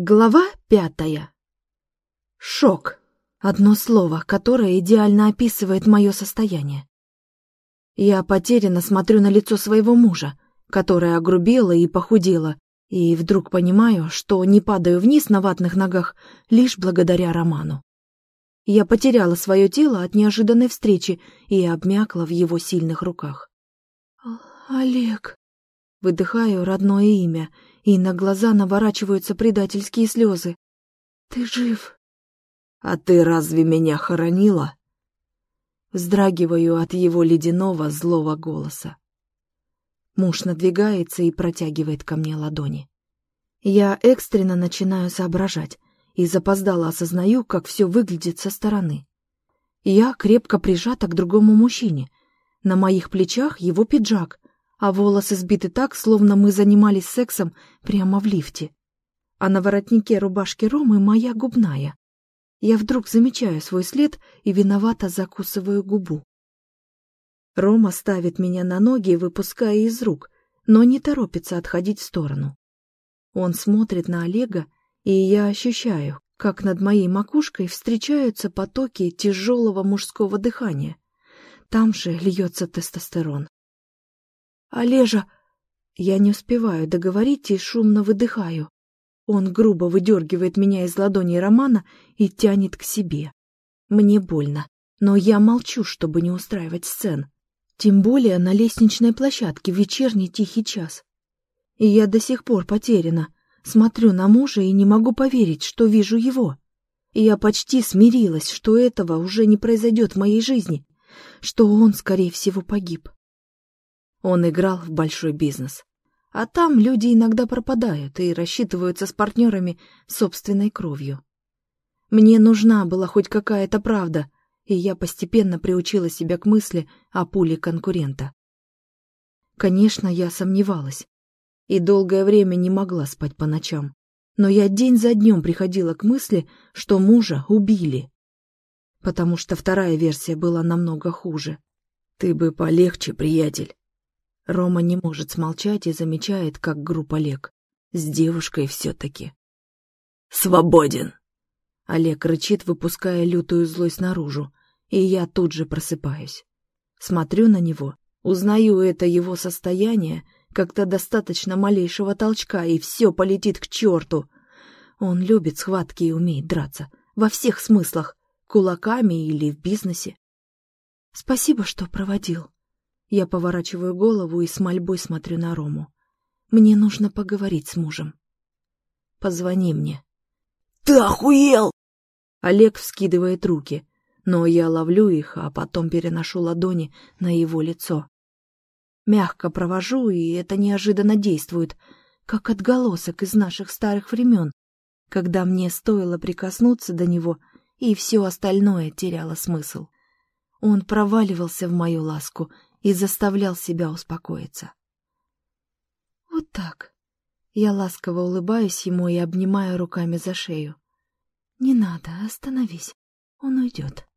Глава пятая. Шок. Одно слово, которое идеально описывает мое состояние. Я потерянно смотрю на лицо своего мужа, которое огрубело и похудело, и вдруг понимаю, что не падаю вниз на ватных ногах лишь благодаря Роману. Я потеряла свое тело от неожиданной встречи и обмякла в его сильных руках. «Олег», — выдыхаю родное имя — и на глаза наворачиваются предательские слезы. «Ты жив?» «А ты разве меня хоронила?» Вздрагиваю от его ледяного злого голоса. Муж надвигается и протягивает ко мне ладони. Я экстренно начинаю соображать и запоздало осознаю, как все выглядит со стороны. Я крепко прижата к другому мужчине. На моих плечах его пиджак, а волосы сбиты так, словно мы занимались сексом прямо в лифте. А на воротнике рубашки Ромы моя губная. Я вдруг замечаю свой след и виновато закусываю губу. Рома ставит меня на ноги, выпуская из рук, но не торопится отходить в сторону. Он смотрит на Олега, и я ощущаю, как над моей макушкой встречаются потоки тяжелого мужского дыхания. Там же льется тестостерон. «Олежа!» Я не успеваю договорить и шумно выдыхаю. Он грубо выдергивает меня из ладони Романа и тянет к себе. Мне больно, но я молчу, чтобы не устраивать сцен. Тем более на лестничной площадке в вечерний тихий час. И я до сих пор потеряна. Смотрю на мужа и не могу поверить, что вижу его. И я почти смирилась, что этого уже не произойдет в моей жизни, что он, скорее всего, погиб. Он играл в большой бизнес. А там люди иногда пропадают и рассчитываются с партнерами собственной кровью. Мне нужна была хоть какая-то правда, и я постепенно приучила себя к мысли о пуле конкурента. Конечно, я сомневалась и долгое время не могла спать по ночам, но я день за днем приходила к мысли, что мужа убили, потому что вторая версия была намного хуже. «Ты бы полегче, приятель», Рома не может смолчать и замечает, как груб Олег. С девушкой все-таки. «Свободен!» Олег рычит, выпуская лютую злость наружу, и я тут же просыпаюсь. Смотрю на него, узнаю это его состояние, как-то достаточно малейшего толчка, и все полетит к черту. Он любит схватки и умеет драться. Во всех смыслах. Кулаками или в бизнесе. Спасибо, что проводил. Я поворачиваю голову и с мольбой смотрю на Рому. Мне нужно поговорить с мужем. Позвони мне. Ты охуел? Олег вскидывает руки, но я ловлю их, а потом переношу ладони на его лицо. Мягко провожу, и это неожиданно действует, как отголосок из наших старых времен, когда мне стоило прикоснуться до него, и все остальное теряло смысл. Он проваливался в мою ласку — и заставлял себя успокоиться. Вот так. Я ласково улыбаюсь ему и обнимаю руками за шею. Не надо, остановись. Он уйдет.